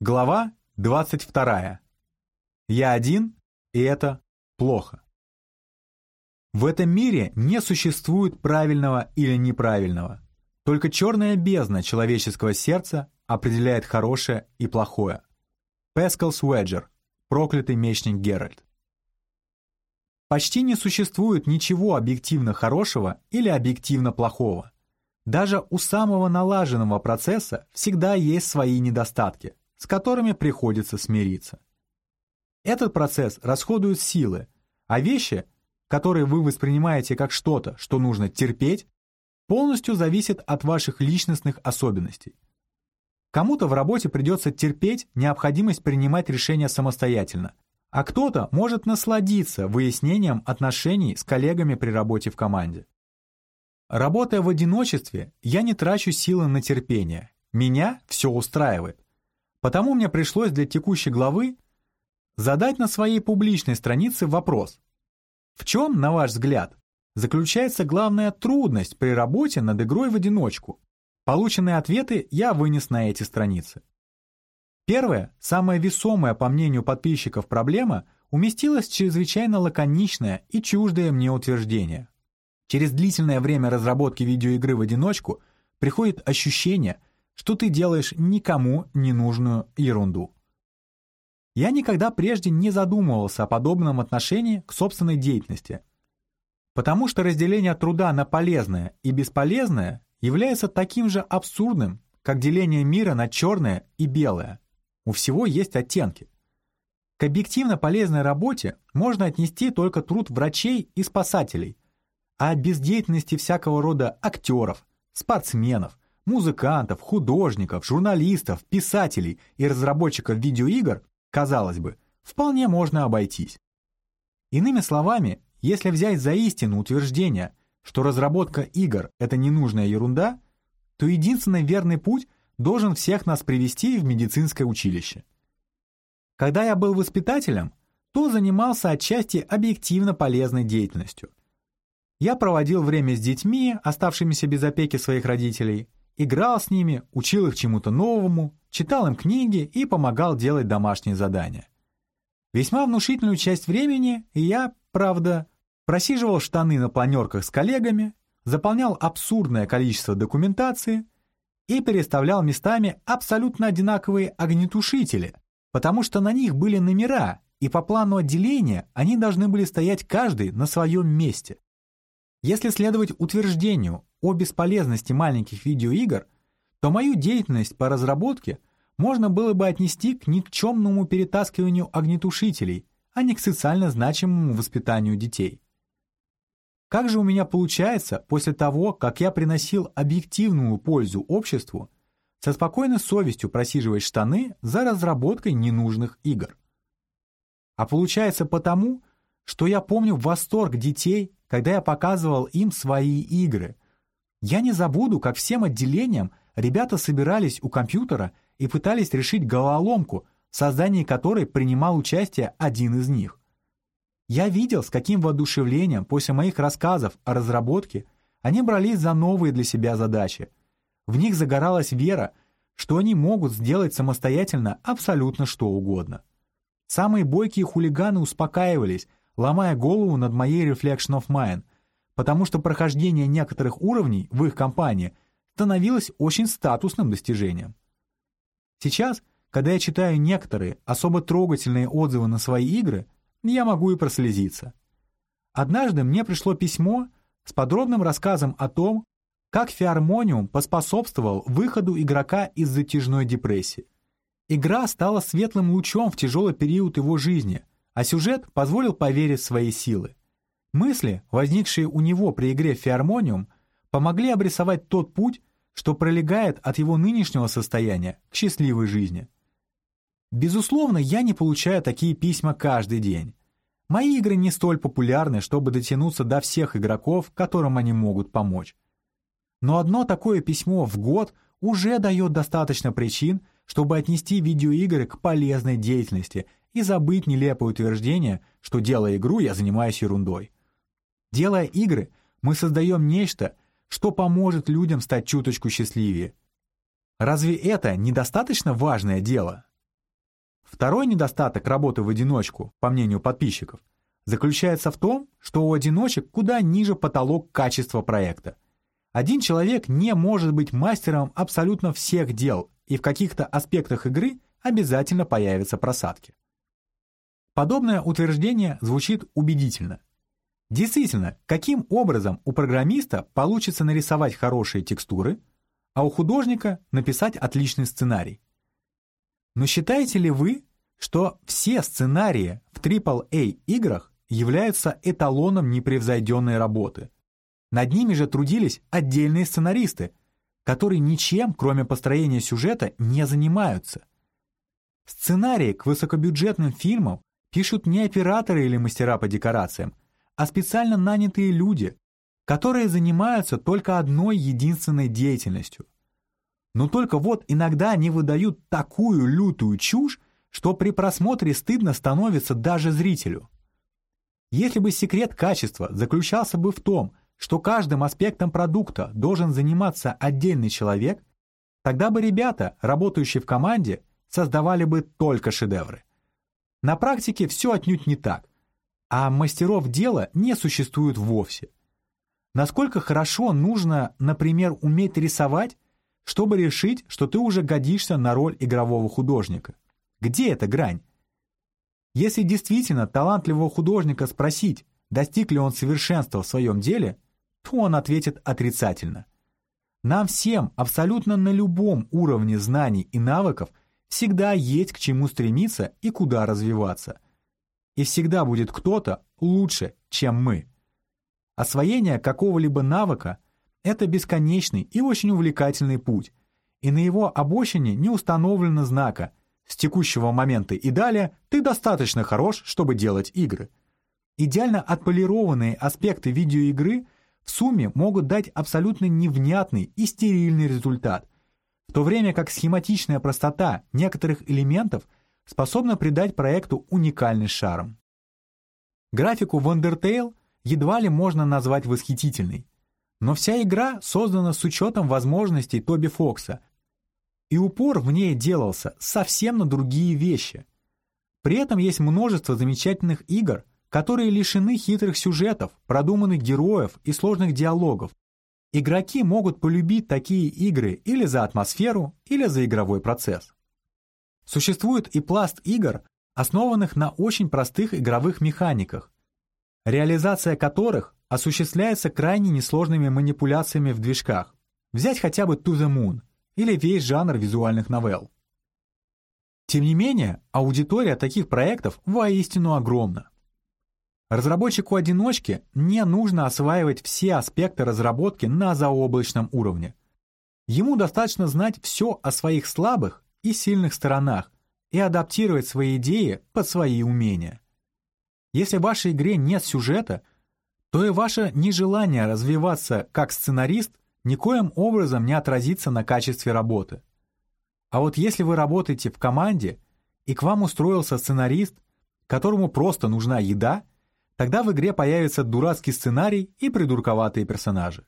Глава 22. Я один, и это плохо. В этом мире не существует правильного или неправильного. Только черная бездна человеческого сердца определяет хорошее и плохое. Пескал Суэджер, проклятый мечник Геральт. Почти не существует ничего объективно хорошего или объективно плохого. Даже у самого налаженного процесса всегда есть свои недостатки – с которыми приходится смириться. Этот процесс расходует силы, а вещи, которые вы воспринимаете как что-то, что нужно терпеть, полностью зависят от ваших личностных особенностей. Кому-то в работе придется терпеть необходимость принимать решения самостоятельно, а кто-то может насладиться выяснением отношений с коллегами при работе в команде. Работая в одиночестве, я не трачу силы на терпение. Меня все устраивает. Потому мне пришлось для текущей главы задать на своей публичной странице вопрос. В чем, на ваш взгляд, заключается главная трудность при работе над игрой в одиночку? Полученные ответы я вынес на эти страницы. Первая, самая весомая, по мнению подписчиков, проблема уместилась чрезвычайно лаконичное и чуждое мне утверждение. Через длительное время разработки видеоигры в одиночку приходит ощущение – что ты делаешь никому не нужную ерунду. Я никогда прежде не задумывался о подобном отношении к собственной деятельности, потому что разделение труда на полезное и бесполезное является таким же абсурдным, как деление мира на черное и белое. У всего есть оттенки. К объективно полезной работе можно отнести только труд врачей и спасателей, а без деятельности всякого рода актеров, спортсменов, музыкантов, художников, журналистов, писателей и разработчиков видеоигр, казалось бы, вполне можно обойтись. Иными словами, если взять за истину утверждение, что разработка игр – это ненужная ерунда, то единственный верный путь должен всех нас привести в медицинское училище. Когда я был воспитателем, то занимался отчасти объективно полезной деятельностью. Я проводил время с детьми, оставшимися без опеки своих родителей, играл с ними, учил их чему-то новому, читал им книги и помогал делать домашние задания. Весьма внушительную часть времени я, правда, просиживал штаны на планерках с коллегами, заполнял абсурдное количество документации и переставлял местами абсолютно одинаковые огнетушители, потому что на них были номера, и по плану отделения они должны были стоять каждый на своем месте. Если следовать утверждению о бесполезности маленьких видеоигр, то мою деятельность по разработке можно было бы отнести к никчемному перетаскиванию огнетушителей, а не к социально значимому воспитанию детей. Как же у меня получается после того, как я приносил объективную пользу обществу, со спокойной совестью просиживать штаны за разработкой ненужных игр? А получается потому, что я помню восторг детей, когда я показывал им свои игры – я не забуду, как всем отделениям ребята собирались у компьютера и пытались решить головоломку, в создании которой принимал участие один из них. Я видел, с каким воодушевлением после моих рассказов о разработке они брались за новые для себя задачи. В них загоралась вера, что они могут сделать самостоятельно абсолютно что угодно. Самые бойкие хулиганы успокаивались, ломая голову над моей Reflection of Mine — потому что прохождение некоторых уровней в их компании становилось очень статусным достижением. Сейчас, когда я читаю некоторые особо трогательные отзывы на свои игры, я могу и прослезиться. Однажды мне пришло письмо с подробным рассказом о том, как Фиармониум поспособствовал выходу игрока из затяжной депрессии. Игра стала светлым лучом в тяжелый период его жизни, а сюжет позволил поверить в свои силы. Мысли, возникшие у него при игре в фиармониум, помогли обрисовать тот путь, что пролегает от его нынешнего состояния к счастливой жизни. Безусловно, я не получаю такие письма каждый день. Мои игры не столь популярны, чтобы дотянуться до всех игроков, которым они могут помочь. Но одно такое письмо в год уже дает достаточно причин, чтобы отнести видеоигры к полезной деятельности и забыть нелепое утверждение, что делая игру, я занимаюсь ерундой. Делая игры, мы создаем нечто, что поможет людям стать чуточку счастливее. Разве это недостаточно важное дело? Второй недостаток работы в одиночку, по мнению подписчиков, заключается в том, что у одиночек куда ниже потолок качества проекта. Один человек не может быть мастером абсолютно всех дел, и в каких-то аспектах игры обязательно появятся просадки. Подобное утверждение звучит убедительно. Действительно, каким образом у программиста получится нарисовать хорошие текстуры, а у художника написать отличный сценарий? Но считаете ли вы, что все сценарии в AAA играх являются эталоном непревзойденной работы? Над ними же трудились отдельные сценаристы, которые ничем, кроме построения сюжета, не занимаются. Сценарии к высокобюджетным фильмам пишут не операторы или мастера по декорациям, а специально нанятые люди, которые занимаются только одной единственной деятельностью. Но только вот иногда они выдают такую лютую чушь, что при просмотре стыдно становится даже зрителю. Если бы секрет качества заключался бы в том, что каждым аспектом продукта должен заниматься отдельный человек, тогда бы ребята, работающие в команде, создавали бы только шедевры. На практике все отнюдь не так а мастеров дела не существует вовсе. Насколько хорошо нужно, например, уметь рисовать, чтобы решить, что ты уже годишься на роль игрового художника? Где эта грань? Если действительно талантливого художника спросить, достиг ли он совершенства в своем деле, то он ответит отрицательно. Нам всем, абсолютно на любом уровне знаний и навыков, всегда есть к чему стремиться и куда развиваться – и всегда будет кто-то лучше, чем мы. Освоение какого-либо навыка – это бесконечный и очень увлекательный путь, и на его обочине не установлено знака «С текущего момента и далее ты достаточно хорош, чтобы делать игры». Идеально отполированные аспекты видеоигры в сумме могут дать абсолютно невнятный и стерильный результат, в то время как схематичная простота некоторых элементов – способна придать проекту уникальный шарм. Графику в Undertale едва ли можно назвать восхитительной, но вся игра создана с учетом возможностей Тоби Фокса, и упор в ней делался совсем на другие вещи. При этом есть множество замечательных игр, которые лишены хитрых сюжетов, продуманных героев и сложных диалогов. Игроки могут полюбить такие игры или за атмосферу, или за игровой процесс. Существует и пласт игр, основанных на очень простых игровых механиках, реализация которых осуществляется крайне несложными манипуляциями в движках. Взять хотя бы To the Moon или весь жанр визуальных новелл. Тем не менее, аудитория таких проектов воистину огромна. Разработчику-одиночке не нужно осваивать все аспекты разработки на заоблачном уровне. Ему достаточно знать все о своих слабых и сильных сторонах и адаптировать свои идеи под свои умения. Если в вашей игре нет сюжета, то и ваше нежелание развиваться как сценарист никоим образом не отразится на качестве работы. А вот если вы работаете в команде, и к вам устроился сценарист, которому просто нужна еда, тогда в игре появится дурацкий сценарий и придурковатые персонажи.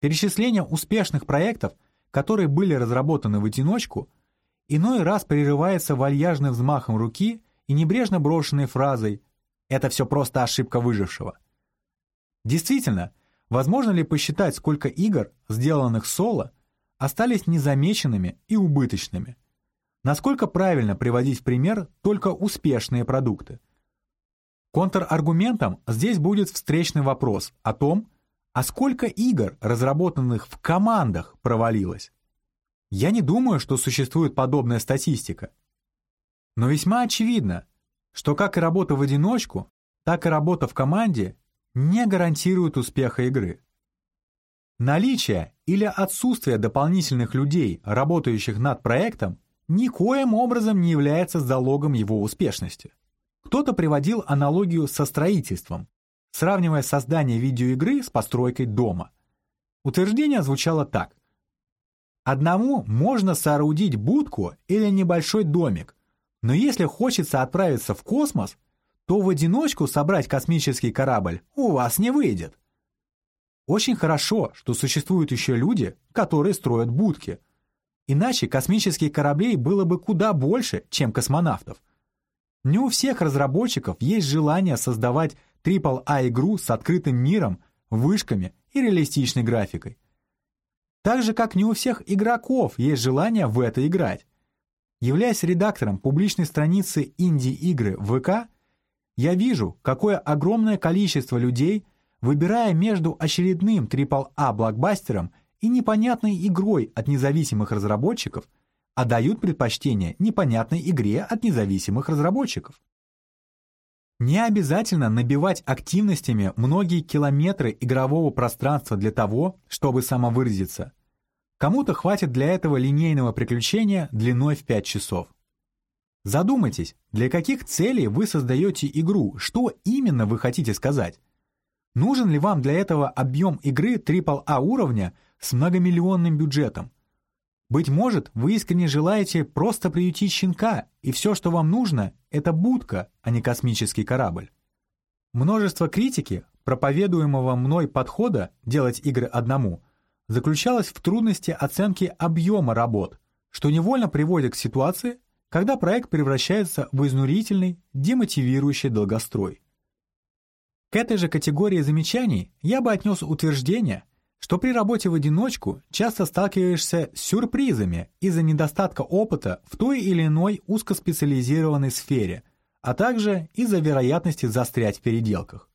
Перечисление успешных проектов, которые были разработаны в одиночку, иной раз прерывается вальяжным взмахом руки и небрежно брошенной фразой «это все просто ошибка выжившего». Действительно, возможно ли посчитать, сколько игр, сделанных соло, остались незамеченными и убыточными? Насколько правильно приводить в пример только успешные продукты? Контраргументом здесь будет встречный вопрос о том, а сколько игр, разработанных в командах, провалилось? Я не думаю, что существует подобная статистика. Но весьма очевидно, что как и работа в одиночку, так и работа в команде не гарантируют успеха игры. Наличие или отсутствие дополнительных людей, работающих над проектом, никоим образом не является залогом его успешности. Кто-то приводил аналогию со строительством, сравнивая создание видеоигры с постройкой дома. Утверждение звучало так. Одному можно соорудить будку или небольшой домик, но если хочется отправиться в космос, то в одиночку собрать космический корабль у вас не выйдет. Очень хорошо, что существуют еще люди, которые строят будки. Иначе космических кораблей было бы куда больше, чем космонавтов – Не у всех разработчиков есть желание создавать AAA-игру с открытым миром, вышками и реалистичной графикой. Так же, как не у всех игроков есть желание в это играть. Являясь редактором публичной страницы инди-игры ВК, я вижу, какое огромное количество людей, выбирая между очередным AAA-блокбастером и непонятной игрой от независимых разработчиков, отдают предпочтение непонятной игре от независимых разработчиков. Не обязательно набивать активностями многие километры игрового пространства для того, чтобы самовыразиться. Кому-то хватит для этого линейного приключения длиной в 5 часов. Задумайтесь, для каких целей вы создаете игру, что именно вы хотите сказать. Нужен ли вам для этого объем игры AAA уровня с многомиллионным бюджетом? Быть может, вы искренне желаете просто приютить щенка, и все, что вам нужно, это будка, а не космический корабль. Множество критики, проповедуемого мной подхода делать игры одному, заключалось в трудности оценки объема работ, что невольно приводит к ситуации, когда проект превращается в изнурительный, демотивирующий долгострой. К этой же категории замечаний я бы отнес утверждение, что при работе в одиночку часто сталкиваешься с сюрпризами из-за недостатка опыта в той или иной узкоспециализированной сфере, а также из-за вероятности застрять в переделках.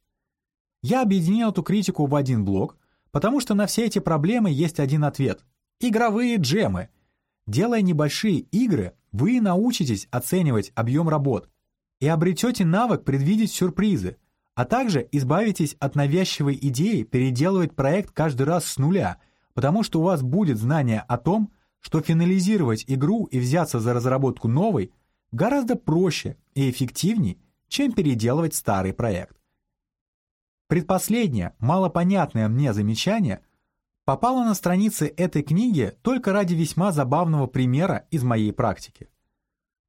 Я объединил эту критику в один блок, потому что на все эти проблемы есть один ответ – игровые джемы. Делая небольшие игры, вы научитесь оценивать объем работ и обретете навык предвидеть сюрпризы, а также избавитесь от навязчивой идеи переделывать проект каждый раз с нуля, потому что у вас будет знание о том, что финализировать игру и взяться за разработку новой гораздо проще и эффективнее, чем переделывать старый проект. Предпоследнее, малопонятное мне замечание попало на страницы этой книги только ради весьма забавного примера из моей практики.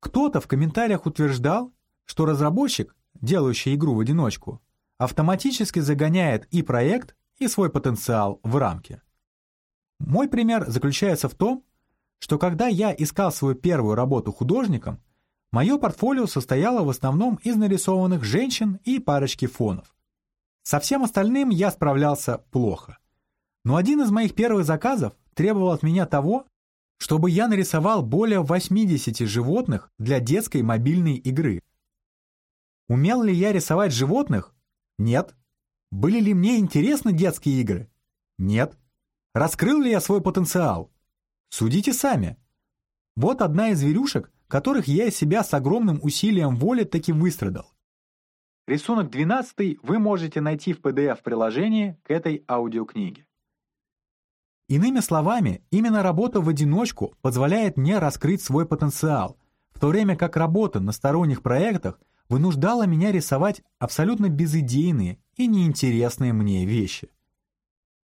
Кто-то в комментариях утверждал, что разработчик делающий игру в одиночку, автоматически загоняет и проект, и свой потенциал в рамки. Мой пример заключается в том, что когда я искал свою первую работу художником, мое портфолио состояло в основном из нарисованных женщин и парочки фонов. Со всем остальным я справлялся плохо. Но один из моих первых заказов требовал от меня того, чтобы я нарисовал более 80 животных для детской мобильной игры – Умел ли я рисовать животных? Нет. Были ли мне интересны детские игры? Нет. Раскрыл ли я свой потенциал? Судите сами. Вот одна из зверюшек, которых я из себя с огромным усилием воли таки выстрадал. Рисунок 12 вы можете найти в PDF-приложении к этой аудиокниге. Иными словами, именно работа в одиночку позволяет мне раскрыть свой потенциал, в то время как работа на сторонних проектах – вынуждала меня рисовать абсолютно безыдейные и неинтересные мне вещи.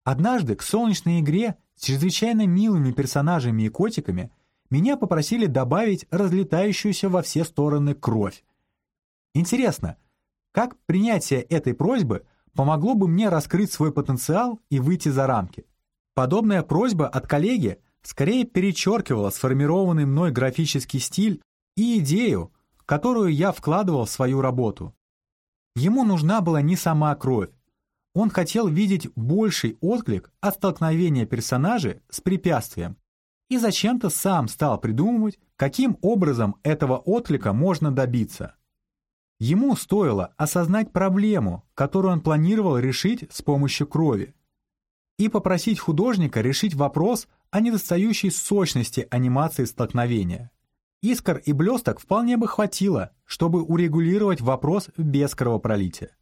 Однажды к солнечной игре с чрезвычайно милыми персонажами и котиками меня попросили добавить разлетающуюся во все стороны кровь. Интересно, как принятие этой просьбы помогло бы мне раскрыть свой потенциал и выйти за рамки? Подобная просьба от коллеги скорее перечеркивала сформированный мной графический стиль и идею, которую я вкладывал в свою работу. Ему нужна была не сама кровь. Он хотел видеть больший отклик от столкновения персонажа с препятствием и зачем-то сам стал придумывать, каким образом этого отклика можно добиться. Ему стоило осознать проблему, которую он планировал решить с помощью крови, и попросить художника решить вопрос о недостающей сочности анимации столкновения. Искр и блесток вполне бы хватило, чтобы урегулировать вопрос без кровопролития.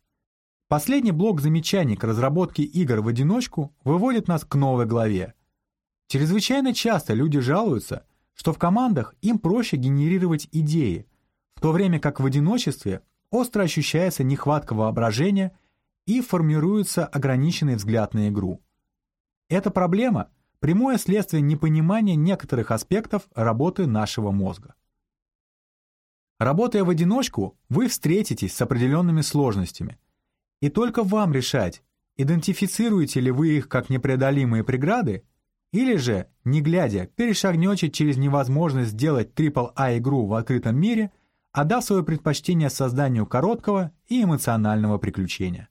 Последний блок замечаний к разработке игр в одиночку выводит нас к новой главе. Чрезвычайно часто люди жалуются, что в командах им проще генерировать идеи, в то время как в одиночестве остро ощущается нехватка воображения и формируется ограниченный взгляд на игру. Эта проблема – прямое следствие непонимания некоторых аспектов работы нашего мозга. Работая в одиночку, вы встретитесь с определенными сложностями. И только вам решать, идентифицируете ли вы их как непреодолимые преграды, или же, не глядя, перешагнете через невозможность сделать AAA-игру в открытом мире, отдав свое предпочтение созданию короткого и эмоционального приключения.